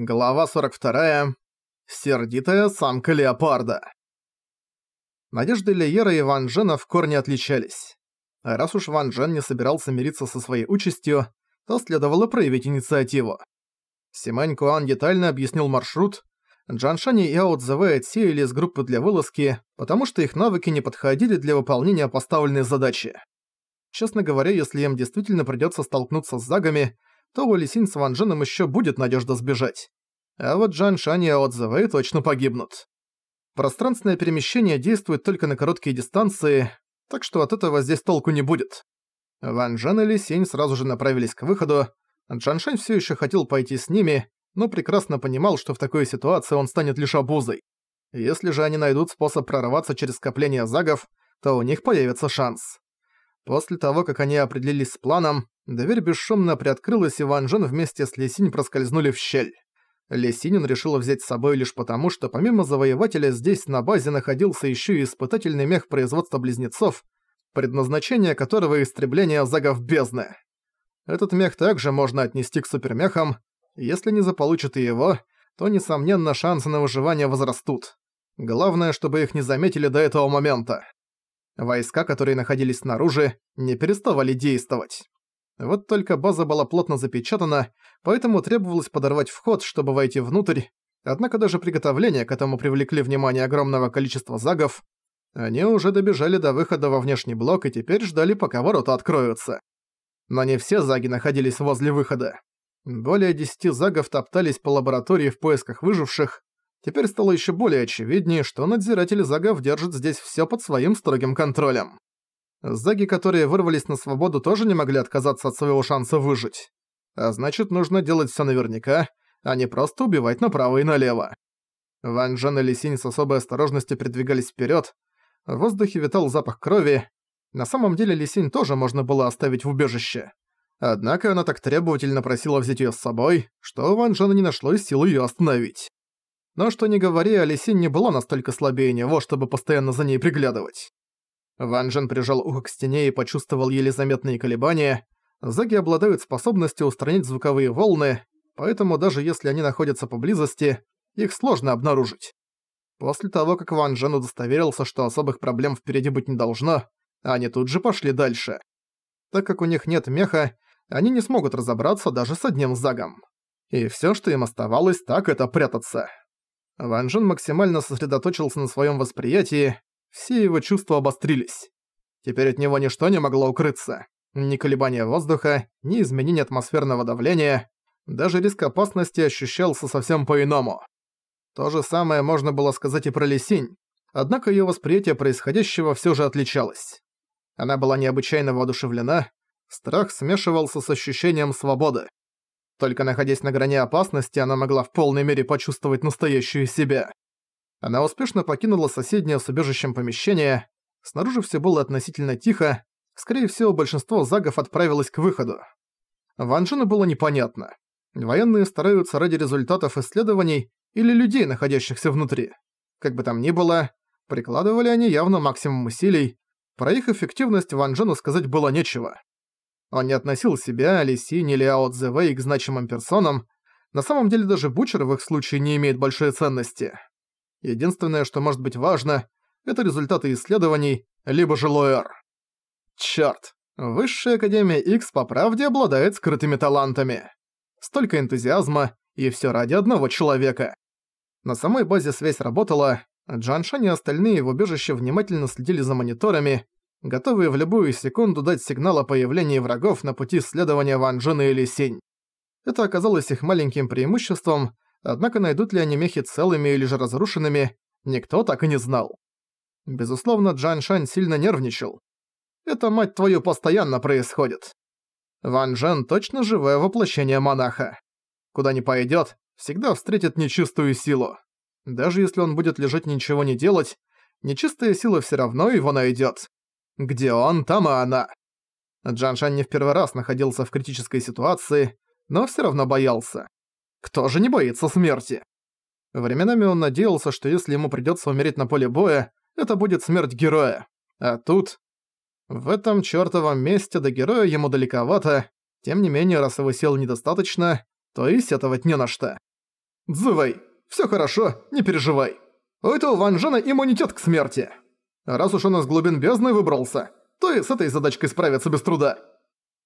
Глава 42. Сердитая самка леопарда. Надежды Лиера и Ван Джена в корне отличались. А раз уж Ван Джен не собирался мириться со своей участью, то следовало проявить инициативу. Симань Куан детально объяснил маршрут. Джаншани и Ао Цзэвэ отсеяли из группы для вылазки, потому что их навыки не подходили для выполнения поставленной задачи. Честно говоря, если им действительно придётся столкнуться с загами, то у Лисинь с Ван Дженом ещё будет надежда сбежать. А вот Джан Шань и Ао точно погибнут. Пространственное перемещение действует только на короткие дистанции, так что от этого здесь толку не будет. Ван Джен и Лисинь сразу же направились к выходу, Джан Шань всё ещё хотел пойти с ними, но прекрасно понимал, что в такой ситуации он станет лишь обузой. Если же они найдут способ прорваться через скопление загов, то у них появится шанс. После того, как они определились с планом, Дверь бесшумно приоткрылась, и Ван Джен вместе с Лесинь проскользнули в щель. Лесинин решила взять с собой лишь потому, что помимо завоевателя здесь на базе находился еще и испытательный мех производства близнецов, предназначение которого истребление загов бездны. Этот мех также можно отнести к супермехам, если не заполучат и его, то, несомненно, шансы на выживание возрастут. Главное, чтобы их не заметили до этого момента. Войска, которые находились снаружи, не переставали действовать. Вот только база была плотно запечатана, поэтому требовалось подорвать вход, чтобы войти внутрь. Однако даже приготовления к этому привлекли внимание огромного количества загов. Они уже добежали до выхода во внешний блок и теперь ждали, пока ворота откроются. Но не все заги находились возле выхода. Более десяти загов топтались по лаборатории в поисках выживших. Теперь стало еще более очевиднее, что надзиратели загов держат здесь все под своим строгим контролем. Заги, которые вырвались на свободу, тоже не могли отказаться от своего шанса выжить. А значит, нужно делать всё наверняка, а не просто убивать направо и налево. Ван Джен и Лисинь с особой осторожностью передвигались вперёд. В воздухе витал запах крови. На самом деле Лисинь тоже можно было оставить в убежище. Однако она так требовательно просила взять её с собой, что у Ван Джена не нашлось сил её остановить. Но что ни говори, Алисинь не была настолько слабее него, чтобы постоянно за ней приглядывать. Ван Джен прижал ухо к стене и почувствовал еле заметные колебания. Заги обладают способностью устранить звуковые волны, поэтому даже если они находятся поблизости, их сложно обнаружить. После того, как Ван Джен удостоверился, что особых проблем впереди быть не должно, они тут же пошли дальше. Так как у них нет меха, они не смогут разобраться даже с одним загом. И всё, что им оставалось, так это прятаться. Ван Джен максимально сосредоточился на своём восприятии, все его чувства обострились. Теперь от него ничто не могло укрыться. Ни колебания воздуха, ни изменения атмосферного давления. Даже риск опасности ощущался совсем по-иному. То же самое можно было сказать и про Лисинь, однако её восприятие происходящего всё же отличалось. Она была необычайно воодушевлена, страх смешивался с ощущением свободы. Только находясь на грани опасности, она могла в полной мере почувствовать настоящую себя. Она успешно покинула соседнее с убежищем помещение. Снаружи все было относительно тихо. Скорее всего, большинство загов отправилось к выходу. Ван Джену было непонятно. Военные стараются ради результатов исследований или людей, находящихся внутри. Как бы там ни было, прикладывали они явно максимум усилий. Про их эффективность Ван Джену сказать было нечего. Он не относил себя, Лисинь или Ао Цзэвэй к значимым персонам. На самом деле даже Бучер в их случае не имеет большой ценности. Единственное, что может быть важно, это результаты исследований, либо же Лоэр. Чёрт, Высшая Академия X по правде обладает скрытыми талантами. Столько энтузиазма, и всё ради одного человека. На самой базе связь работала, Джан Шань и остальные в убежище внимательно следили за мониторами, готовые в любую секунду дать сигнал о появлении врагов на пути следования Ван Джена или Синь. Это оказалось их маленьким преимуществом, Однако найдут ли они мехи целыми или же разрушенными, никто так и не знал. Безусловно, Джан Шань сильно нервничал. Это, мать твою, постоянно происходит. Ван Джен точно живое воплощение монаха. Куда ни пойдёт, всегда встретит нечистую силу. Даже если он будет лежать ничего не делать, нечистая сила всё равно его найдёт. Где он, там и она. Джан Шань не в первый раз находился в критической ситуации, но всё равно боялся. Кто же не боится смерти? Временами он надеялся, что если ему придётся умереть на поле боя, это будет смерть героя. А тут... В этом чёртовом месте до героя ему далековато, тем не менее, раз его сил недостаточно, то и сетовать не на что. «Дзывай, всё хорошо, не переживай. У этого Ван Джена иммунитет к смерти. Раз уж он из глубин бездны выбрался, то и с этой задачкой справиться без труда».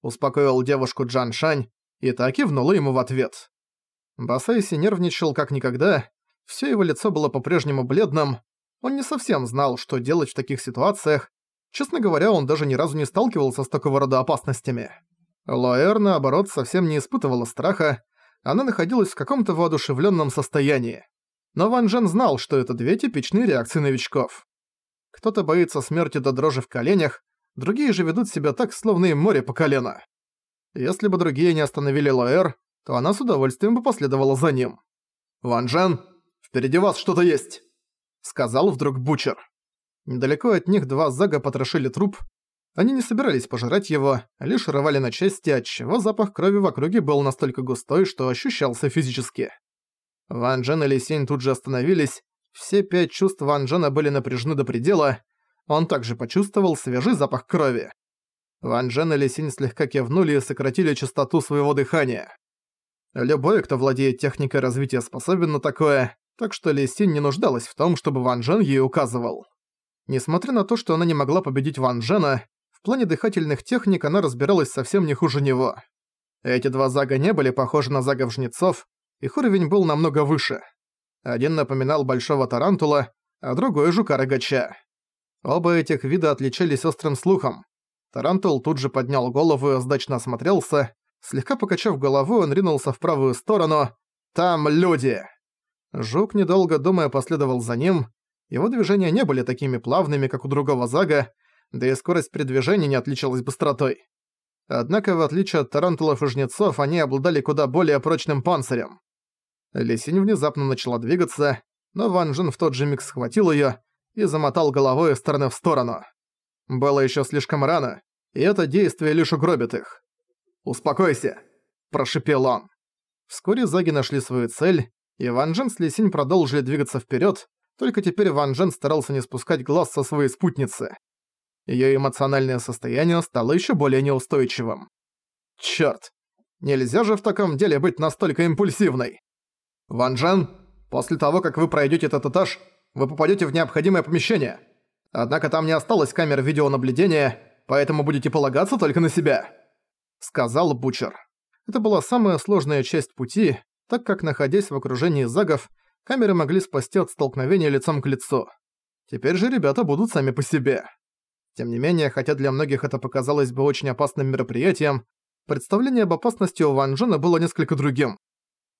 Успокоил девушку Джан Шань и так кивнула ему в ответ. Басайси нервничал как никогда, всё его лицо было по-прежнему бледным, он не совсем знал, что делать в таких ситуациях, честно говоря, он даже ни разу не сталкивался с такого рода опасностями. Лоэр, наоборот, совсем не испытывала страха, она находилась в каком-то воодушевленном состоянии. Но Ван Джен знал, что это две типичные реакции новичков. Кто-то боится смерти до дрожи в коленях, другие же ведут себя так, словно им море по колено. Если бы другие не остановили Лоэр, то она с удовольствием бы последовала за ним. «Ван Джен, впереди вас что-то есть!» Сказал вдруг Бучер. Недалеко от них два зага потрошили труп. Они не собирались пожирать его, лишь рвали на части, отчего запах крови в округе был настолько густой, что ощущался физически. Ван Джен и Ли Сень тут же остановились, все пять чувств Ван Джена были напряжены до предела, он также почувствовал свежий запах крови. Ван Джен и Ли Сень слегка кивнули и сократили частоту своего дыхания. Любой, кто владеет техникой развития, способен на такое, так что Ли Синь не нуждалась в том, чтобы Ван Джен ей указывал. Несмотря на то, что она не могла победить Ван Джена, в плане дыхательных техник она разбиралась совсем не хуже него. Эти два зага не были похожи на загов жнецов, их уровень был намного выше. Один напоминал большого тарантула, а другой — жука-рогача. Оба этих вида отличались острым слухом. Тарантул тут же поднял голову и озадаченно осмотрелся. Слегка покачав головой, он ринулся в правую сторону. «Там люди!» Жук, недолго думая, последовал за ним. Его движения не были такими плавными, как у другого Зага, да и скорость передвижения не отличалась быстротой. Однако, в отличие от тарантулов и жнецов, они обладали куда более прочным панцирем. Лисинь внезапно начала двигаться, но Ван Джин в тот же миг схватил её и замотал головой из стороны в сторону. Было ещё слишком рано, и это действие лишь угробит их. «Успокойся!» – прошипел он. Вскоре Заги нашли свою цель, и Ван Джен с Лисинь продолжили двигаться вперед, только теперь Ван Джен старался не спускать глаз со своей спутницы. Ее эмоциональное состояние стало еще более неустойчивым. Черт, нельзя же в таком деле быть настолько импульсивной. Ван Джен, после того, как вы пройдете этот этаж, вы попадете в необходимое помещение. Однако там не осталось камер видеонаблюдения, поэтому будете полагаться только на себя», — сказал Бучер. Это была самая сложная часть пути, так как, находясь в окружении загов, камеры могли спасти от столкновения лицом к лицу. Теперь же ребята будут сами по себе. Тем не менее, хотя для многих это показалось бы очень опасным мероприятием, представление об опасности у Ван Джена было несколько другим.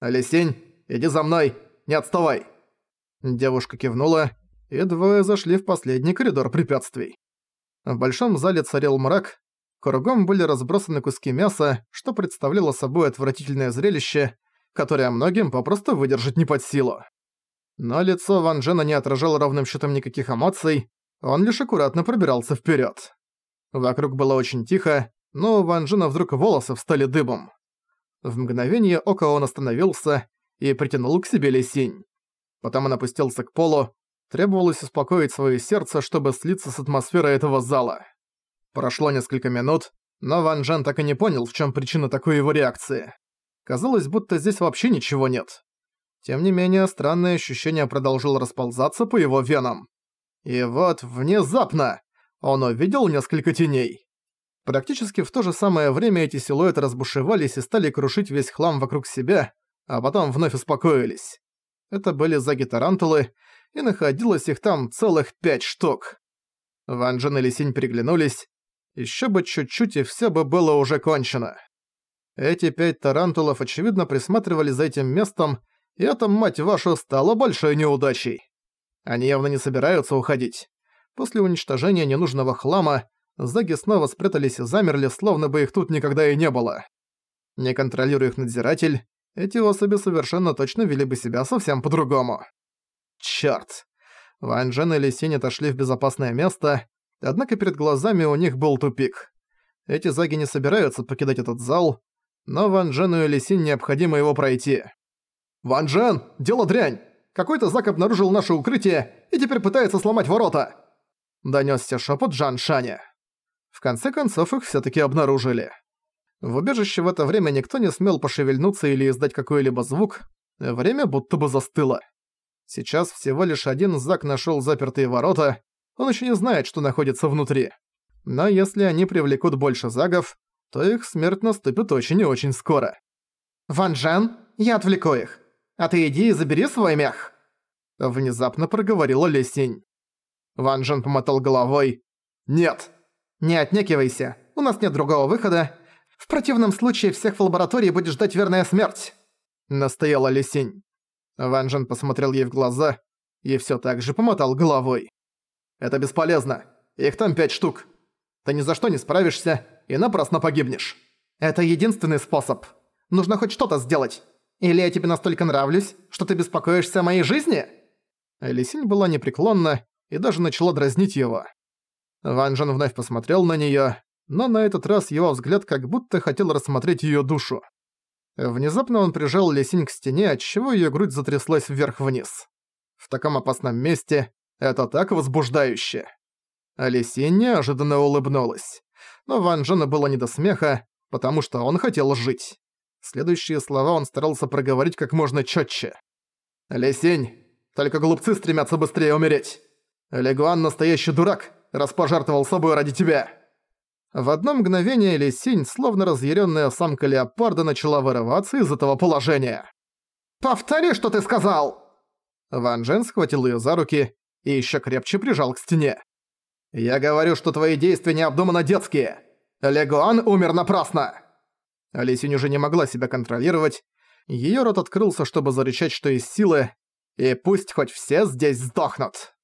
«Лисень, иди за мной, не отставай!» Девушка кивнула, и двое зашли в последний коридор препятствий. В большом зале царил мрак, кругом были разбросаны куски мяса, что представляло собой отвратительное зрелище, которое многим попросту выдержать не под силу. Но лицо Ван Джена не отражало ровным счетом никаких эмоций, он лишь аккуратно пробирался вперед. Вокруг было очень тихо, но у Ван Джена вдруг волосы встали дыбом. В мгновение ока он остановился и притянул к себе Лисинь. Потом он опустился к полу, требовалось успокоить свое сердце, чтобы слиться с атмосферой этого зала. Прошло несколько минут, но Ван Джен так и не понял, в чем причина такой его реакции. Казалось, будто здесь вообще ничего нет. Тем не менее, странное ощущение продолжило расползаться по его венам. И вот, внезапно, он увидел несколько теней. Практически в то же самое время эти силуэты разбушевались и стали крушить весь хлам вокруг себя, а потом вновь успокоились. Это были заги-тарантулы, и находилось их там целых пять штук. Ван Джен и Лисинь переглянулись. Ещё бы чуть-чуть, и всё бы было уже кончено. Эти пять тарантулов, очевидно, присматривали за этим местом, и это, мать вашу, стало большой неудачей. Они явно не собираются уходить. После уничтожения ненужного хлама, заги снова спрятались и замерли, словно бы их тут никогда и не было. Не контролируя их надзиратель, эти особи совершенно точно вели бы себя совсем по-другому. Чёрт. Ван Джен и Лисинь отошли в безопасное место, однако перед глазами у них был тупик. Эти заги не собираются покидать этот зал, но Ван Джену и Лисин необходимо его пройти. «Ван Джен, дело дрянь! Какой-то Зак обнаружил наше укрытие и теперь пытается сломать ворота!» Донёсся шепот Джан Шаня. В конце концов их всё-таки обнаружили. В убежище в это время никто не смел пошевельнуться или издать какой-либо звук. Время будто бы застыло. Сейчас всего лишь один Зак нашёл запертые ворота, он ещё не знает, что находится внутри. Но если они привлекут больше Загов, то их смерть наступит очень и очень скоро. «Ван Джен, я отвлеку их. А ты иди и забери свой мех!» Внезапно проговорила Лесень. Ван Джен помотал головой. «Нет!» «Не отнекивайся, у нас нет другого выхода. В противном случае всех в лаборатории будет ждать верная смерть!» Настояла Лесень. Ван Джен посмотрел ей в глаза и всё так же помотал головой. «Это бесполезно. Их там пять штук. Ты ни за что не справишься и напрасно погибнешь. Это единственный способ. Нужно хоть что-то сделать. Или я тебе настолько нравлюсь, что ты беспокоишься о моей жизни?» Лисинь была непреклонна и даже начала дразнить его. Ван Джен вновь посмотрел на неё, но на этот раз его взгляд как будто хотел рассмотреть её душу. Внезапно он прижал Лисинь к стене, отчего её грудь затряслась вверх-вниз. В таком опасном месте это так возбуждающе. Лисинь неожиданно улыбнулась. Но Ван Джена было не до смеха, потому что он хотел жить. Следующие слова он старался проговорить как можно чётче. «Лисинь, только глупцы стремятся быстрее умереть. Легуан настоящий дурак, раз пожертвовал собой ради тебя». В одно мгновение Лисинь, словно разъяренная самка леопарда, начала вырываться из этого положения. «Повтори, что ты сказал!» Ван Джен схватил ее за руки и еще крепче прижал к стене. «Я говорю, что твои действия необдуманно детские. Легуан умер напрасно!» Лисинь уже не могла себя контролировать. Ее рот открылся, чтобы зарычать, что из силы, и пусть хоть все здесь сдохнут.